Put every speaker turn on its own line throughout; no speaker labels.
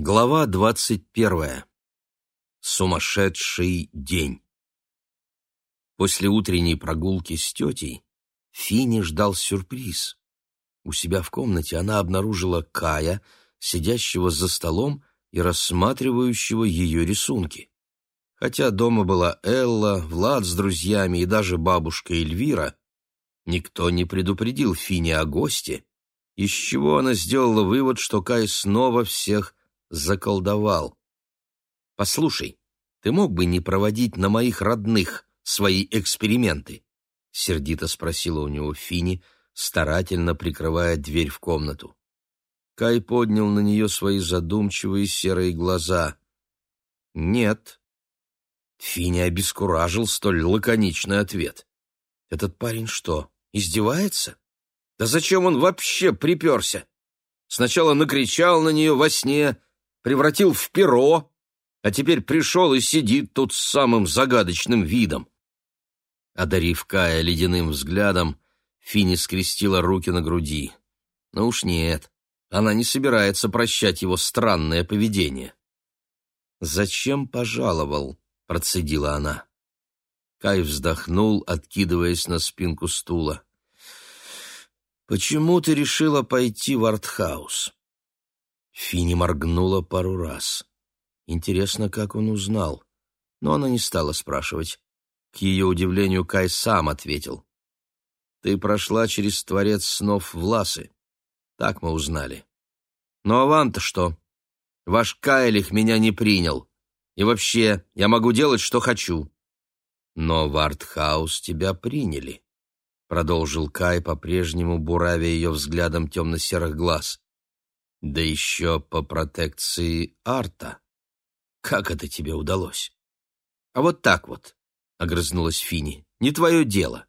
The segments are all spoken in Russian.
Глава двадцать первая. Сумасшедший день. После утренней прогулки с тетей Фини ждал сюрприз. У себя в комнате она обнаружила Кая, сидящего за столом и рассматривающего ее рисунки. Хотя дома была Элла, Влад с друзьями и даже бабушка Эльвира, никто не предупредил Фини о госте, из чего она сделала вывод, что Кай снова всех заколдовал. «Послушай, ты мог бы не проводить на моих родных свои эксперименты?» — сердито спросила у него Фини, старательно прикрывая дверь в комнату. Кай поднял на нее свои задумчивые серые глаза. «Нет». Фини обескуражил столь лаконичный ответ. «Этот парень что, издевается? Да зачем он вообще приперся? Сначала накричал на нее во сне, превратил в перо, а теперь пришел и сидит тут с самым загадочным видом. Одарив Кая ледяным взглядом, Фини скрестила руки на груди. Но уж нет, она не собирается прощать его странное поведение. «Зачем пожаловал?» — процедила она. Кай вздохнул, откидываясь на спинку стула. «Почему ты решила пойти в артхаус?» Фини моргнула пару раз. Интересно, как он узнал. Но она не стала спрашивать. К ее удивлению, Кай сам ответил. «Ты прошла через Творец снов Власы. Так мы узнали. Ну а вам-то что? Ваш Кайлих меня не принял. И вообще, я могу делать, что хочу». «Но в Артхаус тебя приняли», — продолжил Кай, по-прежнему буравя ее взглядом темно-серых глаз. Да еще по протекции Арта. Как это тебе удалось? А вот так вот, — огрызнулась Фини, — не твое дело.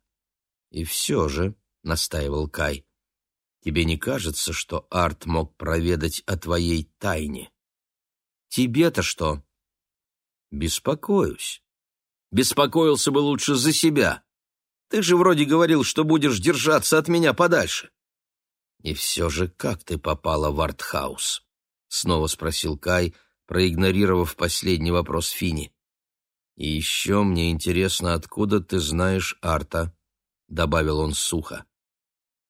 И все же, — настаивал Кай, — тебе не кажется, что Арт мог проведать о твоей тайне? Тебе-то что? Беспокоюсь. Беспокоился бы лучше за себя. Ты же вроде говорил, что будешь держаться от меня подальше. «И все же как ты попала в артхаус?» — снова спросил Кай, проигнорировав последний вопрос Фини. «И еще мне интересно, откуда ты знаешь Арта?» — добавил он сухо.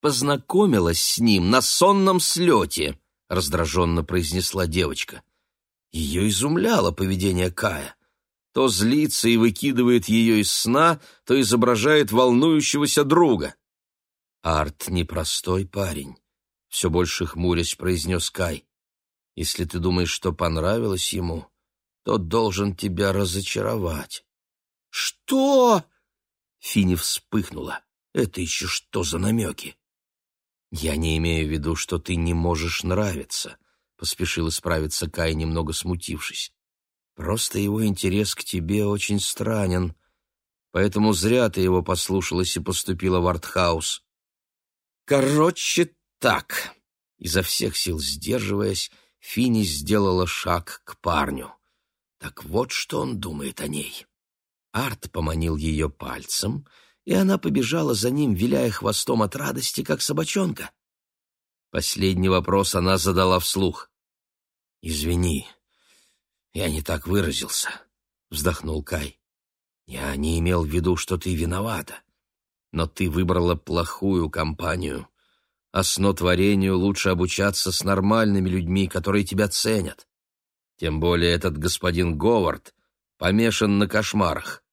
«Познакомилась с ним на сонном слете», — раздраженно произнесла девочка. Ее изумляло поведение Кая. То злится и выкидывает ее из сна, то изображает волнующегося друга. Арт непростой парень все больше хмурясь произнес Кай. Если ты думаешь, что понравилось ему, то должен тебя разочаровать. Что? Фини вспыхнула. Это еще что за намеки? Я не имею в виду, что ты не можешь нравиться, поспешил исправиться Кай, немного смутившись. Просто его интерес к тебе очень странен, поэтому зря ты его послушалась и поступила в артхаус. Короче так, изо всех сил сдерживаясь, Фини сделала шаг к парню. Так вот, что он думает о ней. Арт поманил ее пальцем, и она побежала за ним, виляя хвостом от радости, как собачонка. Последний вопрос она задала вслух. «Извини, я не так выразился», — вздохнул Кай. «Я не имел в виду, что ты виновата, но ты выбрала плохую компанию а снотворению лучше обучаться с нормальными людьми, которые тебя ценят. Тем более этот господин Говард помешан на кошмарах.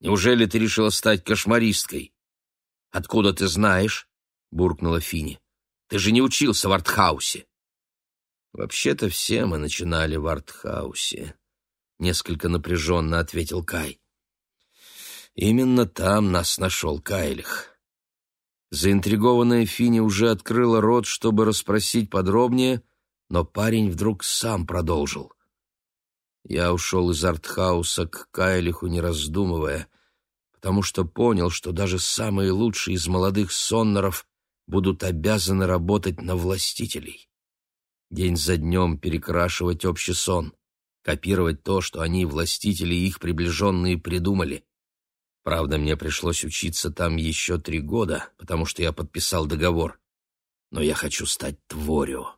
Неужели ты решила стать кошмаристкой? Откуда ты знаешь? буркнула Фини. Ты же не учился в артхаусе. Вообще-то все мы начинали в артхаусе, несколько напряженно ответил Кай. Именно там нас нашел Кайлих. Заинтригованная Фини уже открыла рот, чтобы расспросить подробнее, но парень вдруг сам продолжил. Я ушел из артхауса к Кайлиху, не раздумывая, потому что понял, что даже самые лучшие из молодых соннеров будут обязаны работать на властителей. День за днем перекрашивать общий сон, копировать то, что они, властители и их приближенные, придумали. Правда, мне пришлось учиться там еще три года, потому что я подписал договор. Но я хочу стать Творио.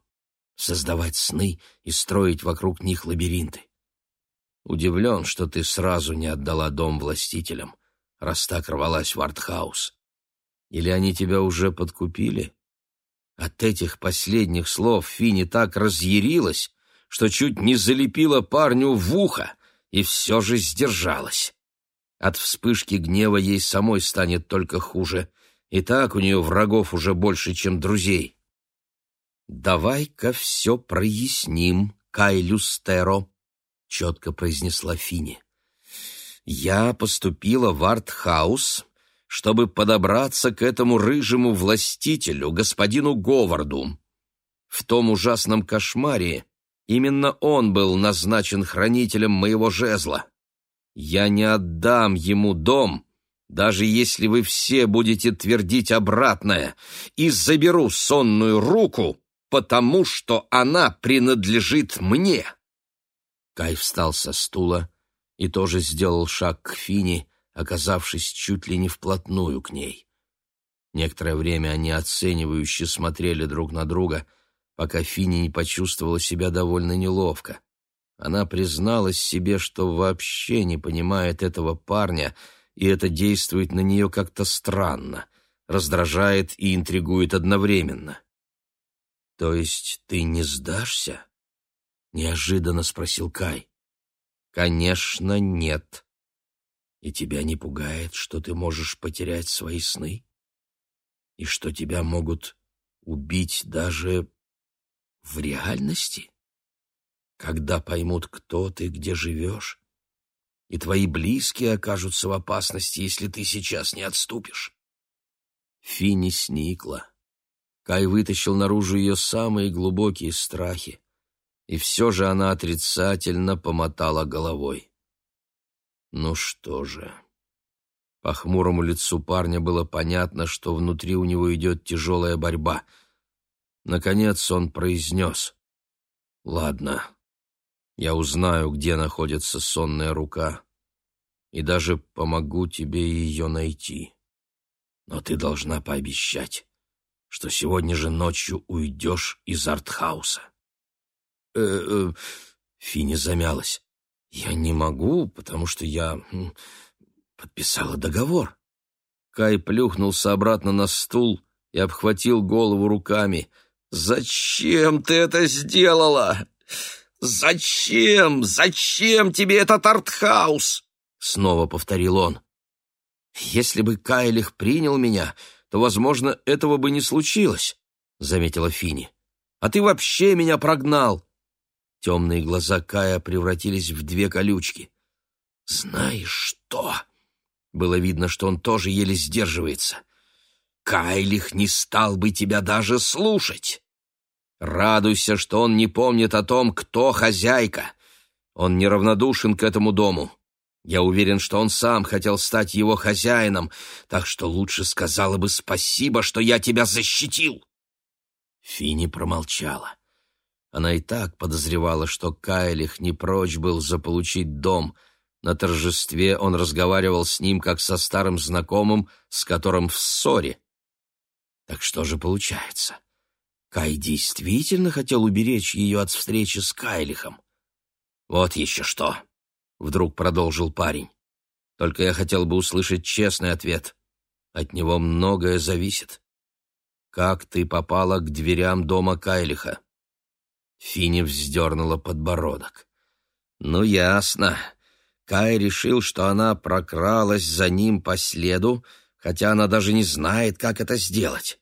создавать сны и строить вокруг них лабиринты. Удивлен, что ты сразу не отдала дом властителям, раз так рвалась в артхаус. Или они тебя уже подкупили? От этих последних слов Фини так разъярилась, что чуть не залепила парню в ухо, и все же сдержалась. От вспышки гнева ей самой станет только хуже, и так у нее врагов уже больше, чем друзей. «Давай-ка все проясним, Кайлюстеро», — четко произнесла Фини. «Я поступила в артхаус, чтобы подобраться к этому рыжему властителю, господину Говарду. В том ужасном кошмаре именно он был назначен хранителем моего жезла. Я не отдам ему дом, даже если вы все будете твердить обратное, и заберу сонную руку, потому что она принадлежит мне. Кай встал со стула и тоже сделал шаг к Фине, оказавшись чуть ли не вплотную к ней. Некоторое время они оценивающе смотрели друг на друга, пока Фини не почувствовала себя довольно неловко. Она призналась себе, что вообще не понимает этого парня, и это действует на нее как-то странно, раздражает и интригует одновременно. «То есть ты не сдашься?» — неожиданно спросил Кай. «Конечно, нет. И тебя не пугает, что ты можешь потерять свои сны? И что тебя могут убить даже в реальности?» Когда поймут, кто ты, где живешь, и твои близкие окажутся в опасности, если ты сейчас не отступишь. Финни сникла. Кай вытащил наружу ее самые глубокие страхи, и все же она отрицательно помотала головой. Ну что же... По хмурому лицу парня было понятно, что внутри у него идет тяжелая борьба. Наконец он произнес. «Ладно, я узнаю, где находится сонная рука, и даже помогу тебе ее найти. Но ты должна пообещать, что сегодня же ночью уйдешь из артхауса. Э -э, Фини замялась. Я не могу, потому что я подписала договор. Кай плюхнулся обратно на стул и обхватил голову руками. «Зачем ты это сделала?» «Зачем? Зачем тебе этот артхаус?» — снова повторил он. «Если бы Кайлих принял меня, то, возможно, этого бы не случилось», — заметила Фини. «А ты вообще меня прогнал!» Темные глаза Кая превратились в две колючки. «Знаешь что?» Было видно, что он тоже еле сдерживается. «Кайлих не стал бы тебя даже слушать!» Радуйся, что он не помнит о том, кто хозяйка. Он неравнодушен к этому дому. Я уверен, что он сам хотел стать его хозяином, так что лучше сказала бы спасибо, что я тебя защитил. Фини промолчала. Она и так подозревала, что Кайлих не прочь был заполучить дом. На торжестве он разговаривал с ним, как со старым знакомым, с которым в ссоре. Так что же получается? Кай действительно хотел уберечь ее от встречи с Кайлихом. «Вот еще что!» — вдруг продолжил парень. «Только я хотел бы услышать честный ответ. От него многое зависит. Как ты попала к дверям дома Кайлиха?» Фини вздернула подбородок. «Ну, ясно. Кай решил, что она прокралась за ним по следу, хотя она даже не знает, как это сделать.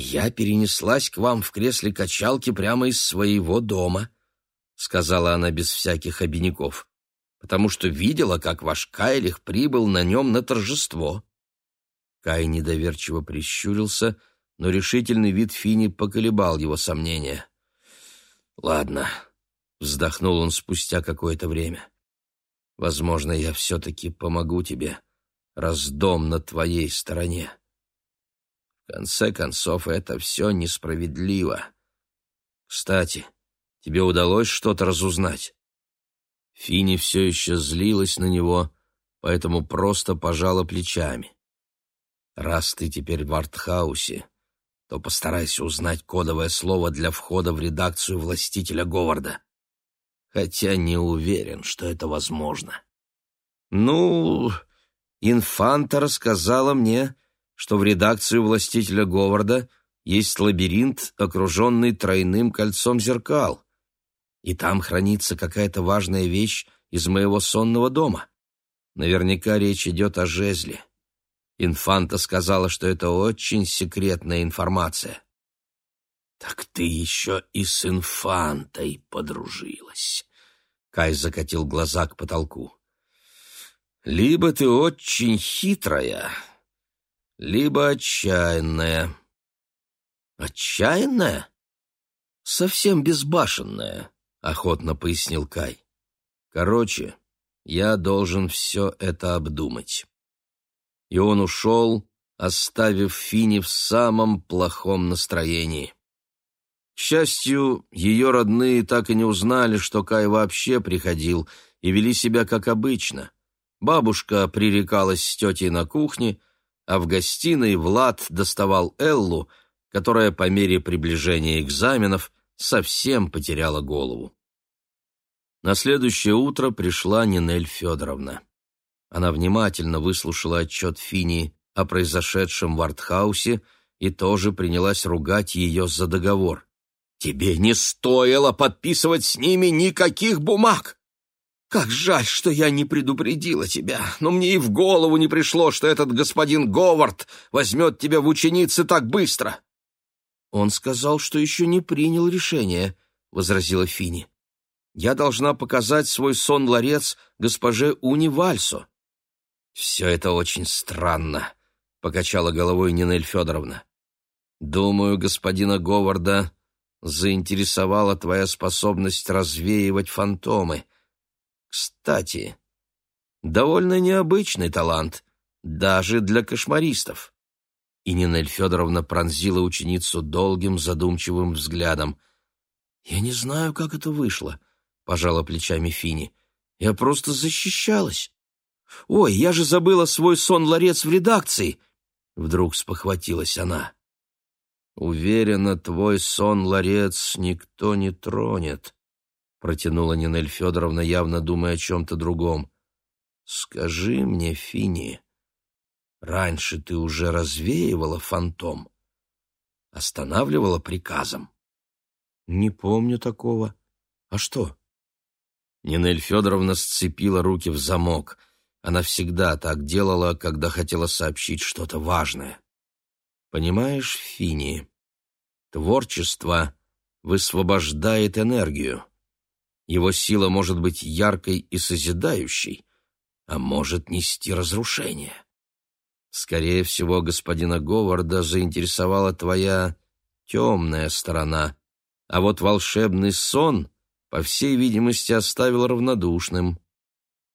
«Я перенеслась к вам в кресле качалки прямо из своего дома», — сказала она без всяких обиняков, «потому что видела, как ваш Кайлих прибыл на нем на торжество». Кай недоверчиво прищурился, но решительный вид Фини поколебал его сомнения. «Ладно», — вздохнул он спустя какое-то время. «Возможно, я все-таки помогу тебе, раз дом на твоей стороне». Конце концов, это все несправедливо. Кстати, тебе удалось что-то разузнать? Фини все еще злилась на него, поэтому просто пожала плечами. Раз ты теперь в артхаусе, то постарайся узнать кодовое слово для входа в редакцию властителя Говарда. Хотя не уверен, что это возможно. Ну, инфанта рассказала мне, что в редакцию властителя Говарда есть лабиринт, окруженный тройным кольцом зеркал, и там хранится какая-то важная вещь из моего сонного дома. Наверняка речь идет о жезле. Инфанта сказала, что это очень секретная информация. «Так ты еще и с инфантой подружилась!» Кай закатил глаза к потолку. «Либо ты очень хитрая, либо отчаянная». «Отчаянная?» «Совсем безбашенная», — охотно пояснил Кай. «Короче, я должен все это обдумать» и он ушел, оставив Фини в самом плохом настроении. К счастью, ее родные так и не узнали, что Кай вообще приходил, и вели себя как обычно. Бабушка пререкалась с тетей на кухне, а в гостиной Влад доставал Эллу, которая по мере приближения экзаменов совсем потеряла голову. На следующее утро пришла Нинель Федоровна. Она внимательно выслушала отчет Фини о произошедшем в артхаусе и тоже принялась ругать ее за договор. «Тебе не стоило подписывать с ними никаких бумаг! Как жаль, что я не предупредила тебя, но мне и в голову не пришло, что этот господин Говард возьмет тебя в ученицы так быстро!» «Он сказал, что еще не принял решение», — возразила Фини. «Я должна показать свой сон-ларец госпоже Уни Вальсо». «Все это очень странно», — покачала головой Нинель Федоровна. «Думаю, господина Говарда заинтересовала твоя способность развеивать фантомы. Кстати, довольно необычный талант, даже для кошмаристов». И Нинель Федоровна пронзила ученицу долгим задумчивым взглядом. «Я не знаю, как это вышло», — пожала плечами Фини. «Я просто защищалась». «Ой, я же забыла свой сон-ларец в редакции!» Вдруг спохватилась она. «Уверена, твой сон-ларец никто не тронет», — протянула Нинель Федоровна, явно думая о чем-то другом. «Скажи мне, Фини, раньше ты уже развеивала фантом? Останавливала приказом?» «Не помню такого. А что?» Нинель Федоровна сцепила руки в замок — она всегда так делала, когда хотела сообщить что-то важное. Понимаешь, Фини, творчество высвобождает энергию. Его сила может быть яркой и созидающей, а может нести разрушение. Скорее всего, господина Говарда заинтересовала твоя темная сторона, а вот волшебный сон, по всей видимости, оставил равнодушным.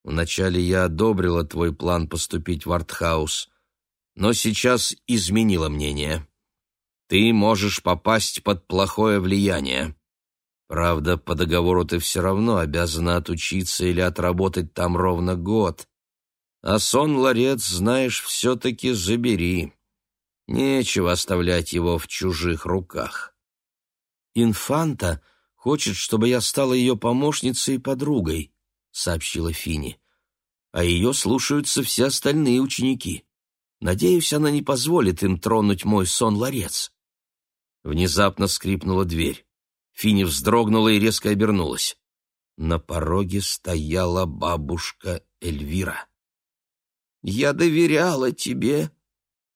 Вначале я одобрила твой план поступить в артхаус, но сейчас изменила мнение. Ты можешь попасть под плохое влияние. Правда, по договору ты все равно обязана отучиться или отработать там ровно год. А сон ларец, знаешь, все-таки забери. Нечего оставлять его в чужих руках. Инфанта хочет, чтобы я стала ее помощницей и подругой сообщила Фини. А ее слушаются все остальные ученики. Надеюсь, она не позволит им тронуть мой сон-ларец. Внезапно скрипнула дверь. Фини вздрогнула и резко обернулась. На пороге стояла бабушка Эльвира. «Я доверяла тебе,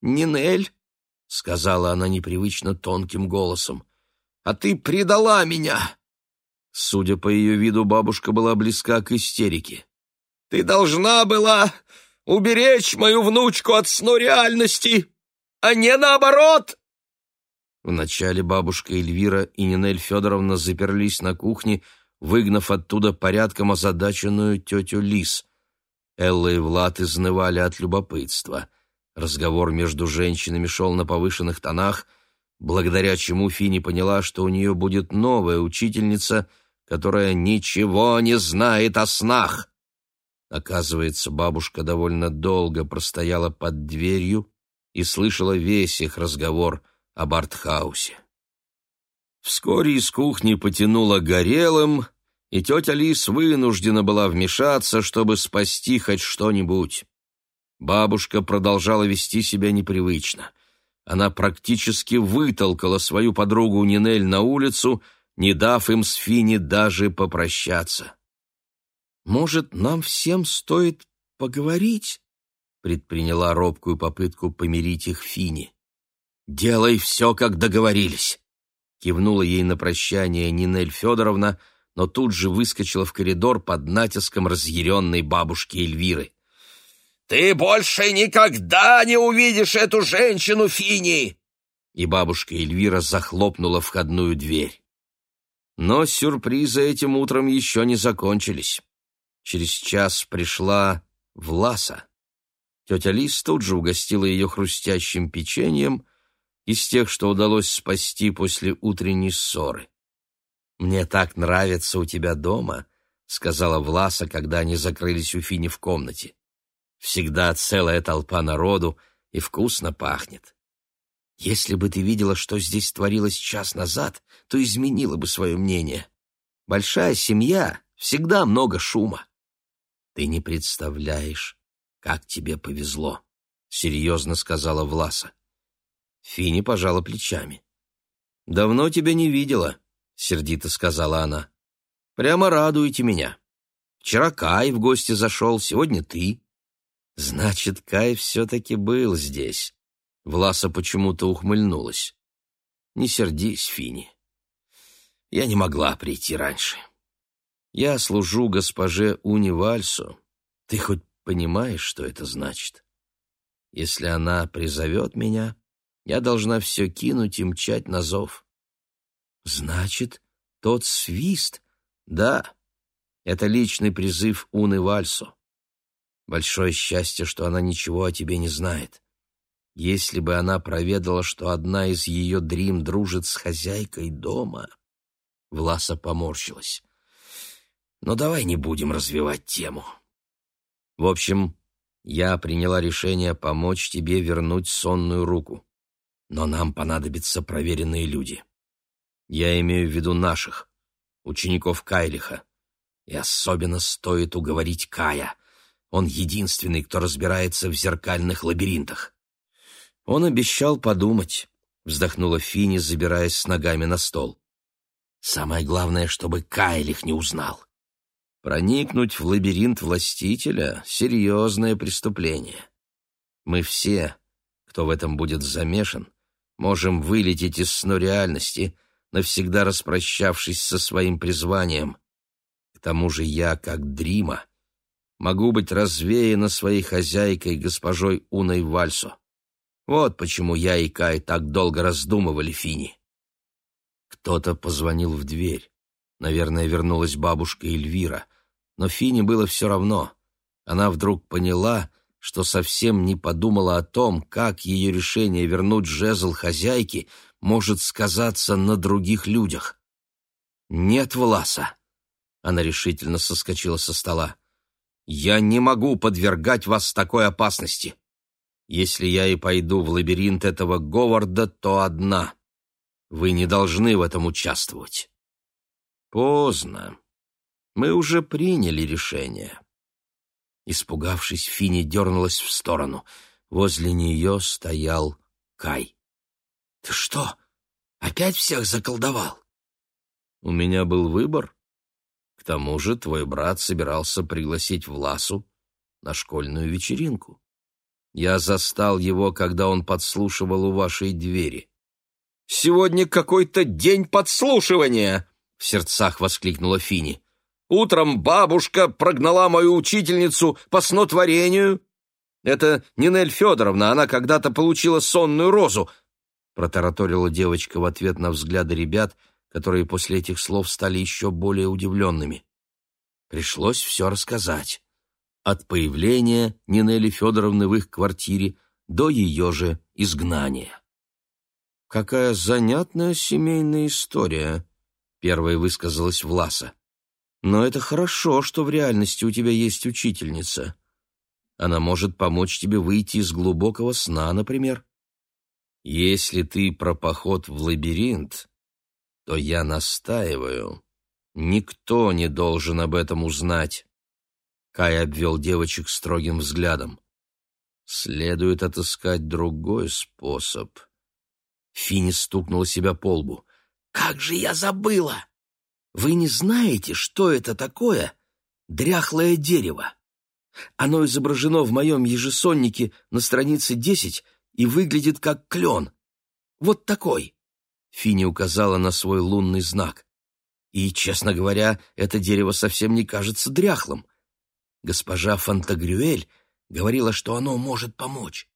Нинель», — сказала она непривычно тонким голосом, — «а ты предала меня». Судя по ее виду, бабушка была близка к истерике. «Ты должна была уберечь мою внучку от сну реальности, а не наоборот!» Вначале бабушка Эльвира и Нинель Федоровна заперлись на кухне, выгнав оттуда порядком озадаченную тетю Лис. Элла и Влад изнывали от любопытства. Разговор между женщинами шел на повышенных тонах, благодаря чему Фини поняла, что у нее будет новая учительница — которая ничего не знает о снах. Оказывается, бабушка довольно долго простояла под дверью и слышала весь их разговор, об артхаусе. Вскоре из кухни потянуло горелым, и тетя Лис вынуждена была вмешаться, чтобы спасти хоть что-нибудь. Бабушка продолжала вести себя непривычно. Она практически вытолкала свою подругу Нинель на улицу, не дав им с Фини даже попрощаться. «Может, нам всем стоит поговорить?» предприняла робкую попытку помирить их Фини. «Делай все, как договорились!» Кивнула ей на прощание Нинель Федоровна, но тут же выскочила в коридор под натиском разъяренной бабушки Эльвиры. «Ты больше никогда не увидишь эту женщину, Фини!» И бабушка Эльвира захлопнула входную дверь. Но сюрпризы этим утром еще не закончились. Через час пришла Власа. Тетя Лис тут же угостила ее хрустящим печеньем из тех, что удалось спасти после утренней ссоры. «Мне так нравится у тебя дома», — сказала Власа, когда они закрылись у Фини в комнате. Всегда целая толпа народу и вкусно пахнет. Если бы ты видела, что здесь творилось час назад, то изменила бы свое мнение. Большая семья, всегда много шума. Ты не представляешь, как тебе повезло, — серьезно сказала Власа. Фини пожала плечами. «Давно тебя не видела», — сердито сказала она. «Прямо радуете меня. Вчера Кай в гости зашел, сегодня ты. Значит, Кай все-таки был здесь. Власа почему-то ухмыльнулась. Не сердись, Фини. Я не могла прийти раньше. Я служу госпоже Уни Вальсу. Ты хоть понимаешь, что это значит? Если она призовет меня, я должна все кинуть и мчать на зов. Значит, тот свист? Да, это личный призыв Уны Вальсу. Большое счастье, что она ничего о тебе не знает. Если бы она проведала, что одна из ее дрим дружит с хозяйкой дома... Власа поморщилась. Но давай не будем развивать тему. В общем, я приняла решение помочь тебе вернуть сонную руку. Но нам понадобятся проверенные люди. Я имею в виду наших, учеников Кайлиха. И особенно стоит уговорить Кая — он единственный, кто разбирается в зеркальных лабиринтах. Он обещал подумать, вздохнула Фини, забираясь с ногами на стол. Самое главное, чтобы Кайл их не узнал. Проникнуть в лабиринт властителя — серьезное преступление. Мы все, кто в этом будет замешан, можем вылететь из сну реальности, навсегда распрощавшись со своим призванием. К тому же я, как Дрима, могу быть развеяна своей хозяйкой, госпожой Уной Вальсо. Вот почему я и Кай так долго раздумывали Фини. Кто-то позвонил в дверь. Наверное, вернулась бабушка Эльвира. Но Фини было все равно. Она вдруг поняла, что совсем не подумала о том, как ее решение вернуть жезл хозяйки может сказаться на других людях. «Нет, Власа!» Она решительно соскочила со стола. Я не могу подвергать вас такой опасности. Если я и пойду в лабиринт этого Говарда, то одна. Вы не должны в этом участвовать. Поздно. Мы уже приняли решение. Испугавшись, Фини дернулась в сторону. Возле нее стоял Кай. «Ты что, опять всех заколдовал?» «У меня был выбор», тому же твой брат собирался пригласить Власу на школьную вечеринку. Я застал его, когда он подслушивал у вашей двери. «Сегодня какой-то день подслушивания!» — в сердцах воскликнула Фини. «Утром бабушка прогнала мою учительницу по снотворению. Это Нинель Федоровна, она когда-то получила сонную розу», — протараторила девочка в ответ на взгляды ребят, которые после этих слов стали еще более удивленными. Пришлось все рассказать. От появления Нинели Федоровны в их квартире до ее же изгнания. «Какая занятная семейная история», — первой высказалась Власа. «Но это хорошо, что в реальности у тебя есть учительница. Она может помочь тебе выйти из глубокого сна, например». Если ты про поход в лабиринт, то я настаиваю. Никто не должен об этом узнать. Кай обвел девочек строгим взглядом. Следует отыскать другой способ. Фини стукнула себя по лбу. «Как же я забыла! Вы не знаете, что это такое дряхлое дерево? Оно изображено в моем ежесоннике на странице десять и выглядит как клен. Вот такой!» Фини указала на свой лунный знак. И, честно говоря, это дерево совсем не кажется дряхлым. Госпожа Фантагрюэль говорила, что оно может помочь.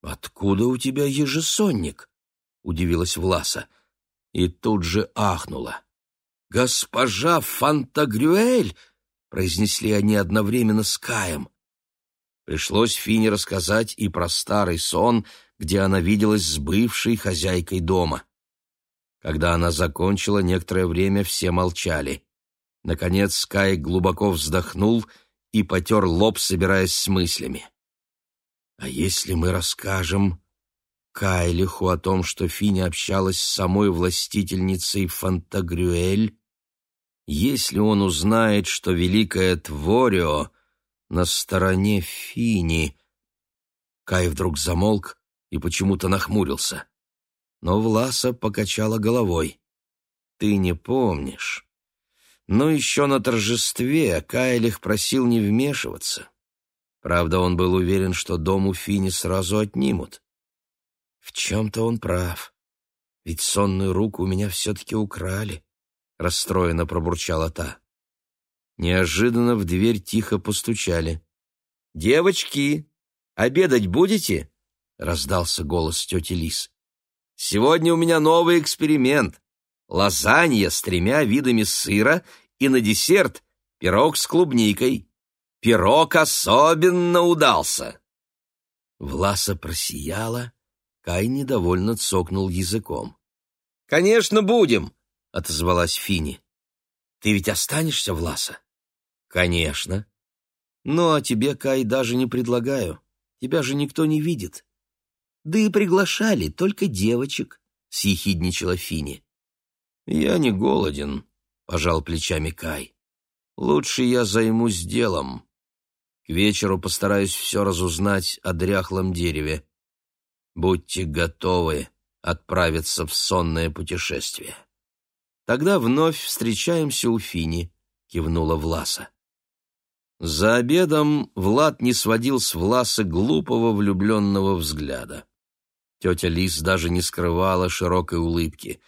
«Откуда у тебя ежесонник?» — удивилась Власа. И тут же ахнула. «Госпожа Фантагрюэль!» — произнесли они одновременно с Каем. Пришлось Фине рассказать и про старый сон, где она виделась с бывшей хозяйкой дома. Когда она закончила, некоторое время все молчали. Наконец Скай глубоко вздохнул и потер лоб, собираясь с мыслями. «А если мы расскажем Кайлиху о том, что Фини общалась с самой властительницей Фантагрюэль, если он узнает, что великая Творио на стороне Фини...» Кай вдруг замолк и почему-то нахмурился но Власа покачала головой. «Ты не помнишь. Но еще на торжестве Кайлих просил не вмешиваться. Правда, он был уверен, что дом у Фини сразу отнимут. В чем-то он прав. Ведь сонную руку у меня все-таки украли», — расстроенно пробурчала та. Неожиданно в дверь тихо постучали. «Девочки, обедать будете?» — раздался голос тети Лис. Сегодня у меня новый эксперимент. Лазанья с тремя видами сыра и на десерт пирог с клубникой. Пирог особенно удался. Власа просияла, Кай недовольно цокнул языком. «Конечно, будем!» — отозвалась Фини. «Ты ведь останешься, Власа?» «Конечно. Ну, а тебе, Кай, даже не предлагаю. Тебя же никто не видит. Да и приглашали только девочек, — съехидничала Фини. «Я не голоден», — пожал плечами Кай. «Лучше я займусь делом. К вечеру постараюсь все разузнать о дряхлом дереве. Будьте готовы отправиться в сонное путешествие». «Тогда вновь встречаемся у Фини», — кивнула Власа. За обедом Влад не сводил с Власа глупого влюбленного взгляда. Тетя Лис даже не скрывала широкой улыбки.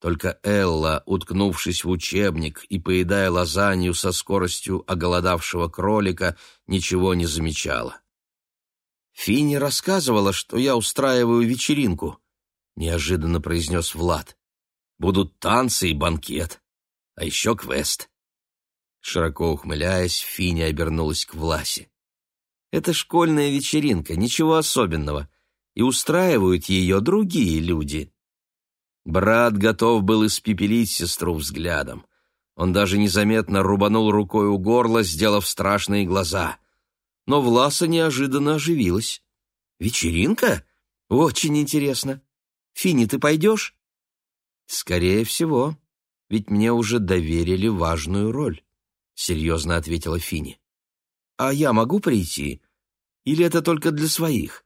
Только Элла, уткнувшись в учебник и поедая лазанью со скоростью оголодавшего кролика, ничего не замечала. «Финни рассказывала, что я устраиваю вечеринку», — неожиданно произнес Влад. «Будут танцы и банкет, а еще квест». Широко ухмыляясь, Финни обернулась к Власе. «Это школьная вечеринка, ничего особенного и устраивают ее другие люди. Брат готов был испепелить сестру взглядом. Он даже незаметно рубанул рукой у горла, сделав страшные глаза. Но Власа неожиданно оживилась. «Вечеринка? Очень интересно. Фини, ты пойдешь?» «Скорее всего, ведь мне уже доверили важную роль», — серьезно ответила Фини. «А я могу прийти? Или это только для своих?»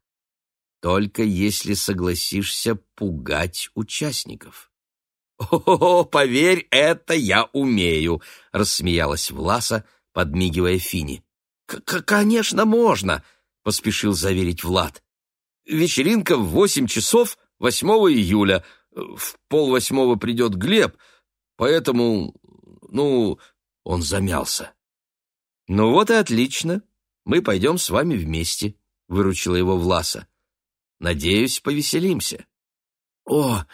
только если согласишься пугать участников. «О, поверь, это я умею!» — рассмеялась Власа, подмигивая Фини. «Конечно, можно!» — поспешил заверить Влад. «Вечеринка в восемь часов 8 июля. В полвосьмого придет Глеб, поэтому, ну...» — он замялся. «Ну вот и отлично. Мы пойдем с вами вместе», — выручила его Власа. Надеюсь, повеселимся. О,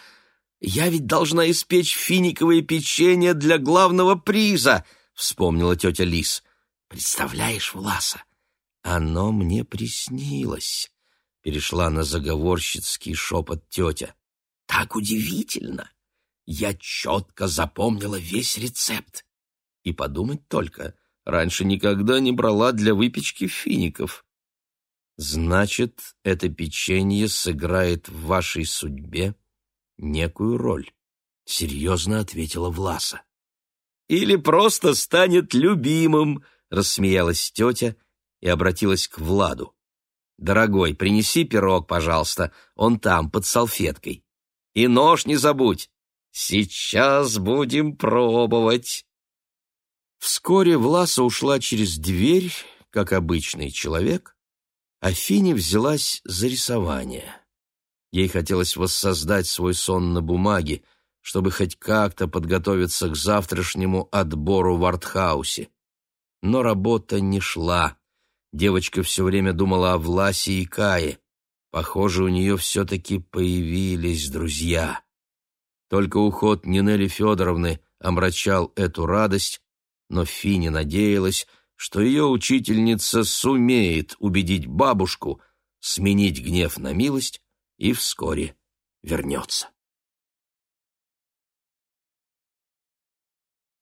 я ведь должна испечь финиковое печенье для главного приза, вспомнила тетя Лис. Представляешь, Власа, оно мне приснилось. Перешла на заговорщицкий шепот тетя. Так удивительно! Я четко запомнила весь рецепт. И подумать только, раньше никогда не брала для выпечки фиников. Значит, это печенье сыграет в вашей судьбе некую роль, серьезно ответила Власа. Или просто станет любимым, рассмеялась тетя и обратилась к Владу. Дорогой, принеси пирог, пожалуйста, он там, под салфеткой. И нож не забудь. Сейчас будем пробовать. Вскоре Власа ушла через дверь, как обычный человек, а Фини взялась за рисование. Ей хотелось воссоздать свой сон на бумаге, чтобы хоть как-то подготовиться к завтрашнему отбору в артхаусе. Но работа не шла. Девочка все время думала о Власе и Кае. Похоже, у нее все-таки появились друзья. Только уход Нинели Федоровны омрачал эту радость, но Фини надеялась, что ее учительница сумеет убедить бабушку сменить гнев на милость и вскоре вернется.